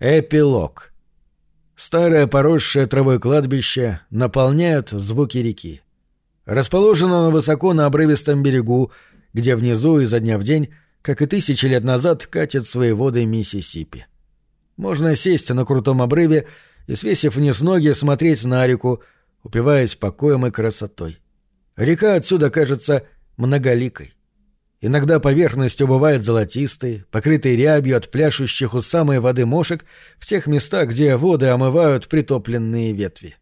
Эпилог. Старое поросшее травой кладбище наполняют звуки реки. Расположено оно высоко на обрывистом берегу, где внизу изо дня в день, как и тысячи лет назад, катит свои воды Миссисипи. Можно сесть на крутом обрыве и, свесив вниз ноги, смотреть на реку, упиваясь покоем и красотой. Река отсюда кажется многоликой. Иногда поверхностью бывает золотистой, покрытой рябью от пляшущих у самой воды мошек в тех местах, где воды омывают притопленные ветви.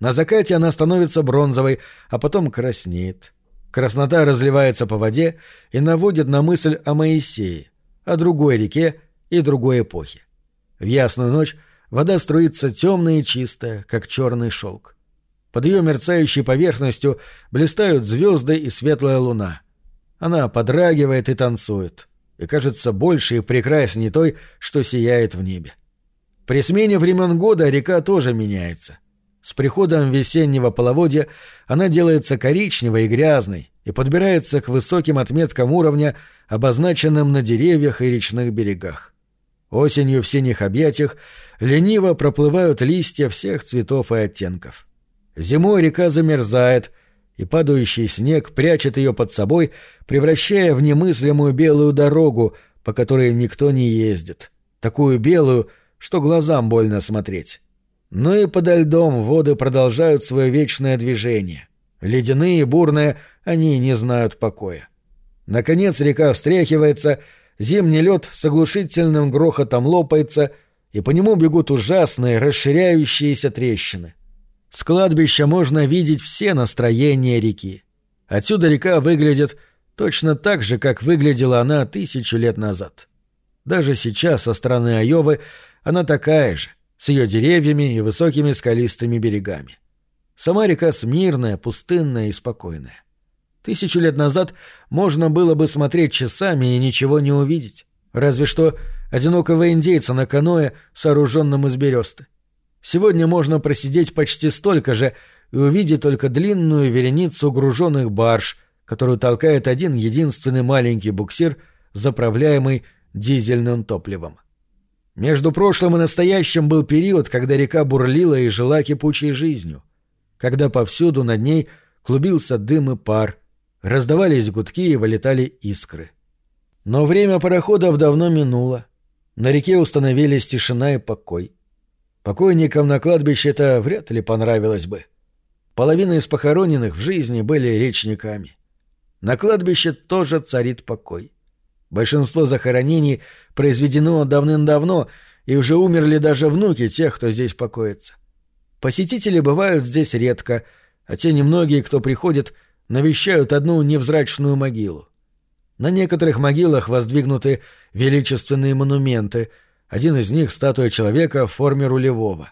На закате она становится бронзовой, а потом краснеет. Краснота разливается по воде и наводит на мысль о Моисее, о другой реке и другой эпохе. В ясную ночь вода струится темная и чистая, как черный шелк. Под ее мерцающей поверхностью блистают звезды и светлая луна — она подрагивает и танцует, и кажется больше и прекраснее той, что сияет в небе. При смене времен года река тоже меняется. С приходом весеннего половодья она делается коричневой и грязной и подбирается к высоким отметкам уровня, обозначенным на деревьях и речных берегах. Осенью в синих объятиях лениво проплывают листья всех цветов и оттенков. Зимой река замерзает, и падающий снег прячет ее под собой, превращая в немыслимую белую дорогу, по которой никто не ездит. Такую белую, что глазам больно смотреть. Но и подо льдом воды продолжают свое вечное движение. Ледяные и бурные, они не знают покоя. Наконец река встряхивается, зимний лед с оглушительным грохотом лопается, и по нему бегут ужасные, расширяющиеся трещины. С кладбища можно видеть все настроения реки. Отсюда река выглядит точно так же, как выглядела она тысячу лет назад. Даже сейчас со стороны Айовы она такая же, с ее деревьями и высокими скалистыми берегами. Сама река смирная, пустынная и спокойная. Тысячу лет назад можно было бы смотреть часами и ничего не увидеть, разве что одинокого индейца на каное, сооруженном из бересты. Сегодня можно просидеть почти столько же и увидеть только длинную вереницу груженных барж, которую толкает один единственный маленький буксир, заправляемый дизельным топливом. Между прошлым и настоящим был период, когда река бурлила и жила кипучей жизнью, когда повсюду над ней клубился дым и пар, раздавались гудки и вылетали искры. Но время пароходов давно минуло. На реке установились тишина и покой. Покойникам на кладбище это вряд ли понравилось бы. Половина из похороненных в жизни были речниками. На кладбище тоже царит покой. Большинство захоронений произведено давным-давно, и уже умерли даже внуки тех, кто здесь покоится. Посетители бывают здесь редко, а те немногие, кто приходит, навещают одну невзрачную могилу. На некоторых могилах воздвигнуты величественные монументы — один из них — статуя человека в форме рулевого.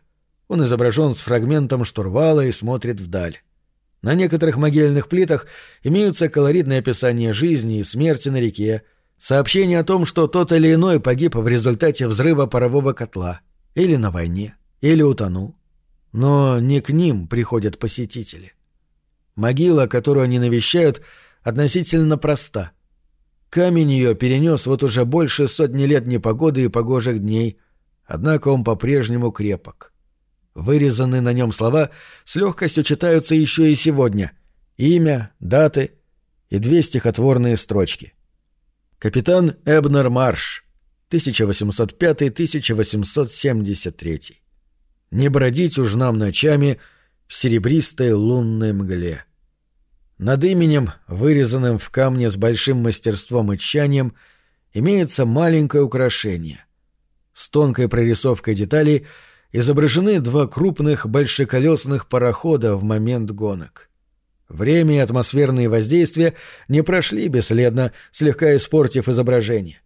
Он изображен с фрагментом штурвала и смотрит вдаль. На некоторых могильных плитах имеются колоритные описания жизни и смерти на реке, сообщения о том, что тот или иной погиб в результате взрыва парового котла, или на войне, или утонул. Но не к ним приходят посетители. Могила, которую они навещают, относительно проста. Камень ее перенес вот уже больше сотни лет непогоды и погожих дней, однако он по-прежнему крепок. Вырезанные на нем слова с легкостью читаются еще и сегодня. Имя, даты и две стихотворные строчки. Капитан Эбнер Марш, 1805-1873. Не бродить уж нам ночами в серебристой лунной мгле. Над именем, вырезанным в камне с большим мастерством и тщанием, имеется маленькое украшение. С тонкой прорисовкой деталей изображены два крупных большеколесных парохода в момент гонок. Время и атмосферные воздействия не прошли бесследно, слегка испортив изображение.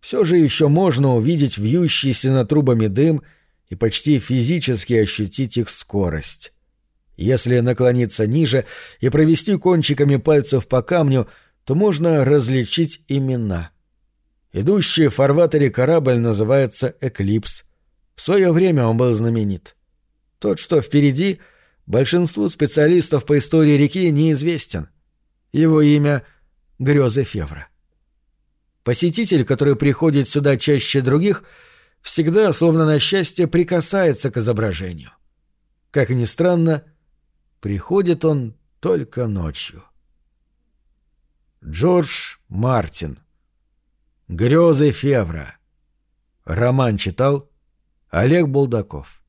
Все же еще можно увидеть вьющийся над трубами дым и почти физически ощутить их скорость. Если наклониться ниже и провести кончиками пальцев по камню, то можно различить имена. Идущий в фарватере корабль называется «Эклипс». В свое время он был знаменит. Тот, что впереди, большинству специалистов по истории реки неизвестен. Его имя — Грёзы Февра. Посетитель, который приходит сюда чаще других, всегда, словно на счастье, прикасается к изображению. Как ни странно, приходит он только ночью. Джордж Мартин. Грезы Февра. Роман читал Олег Булдаков.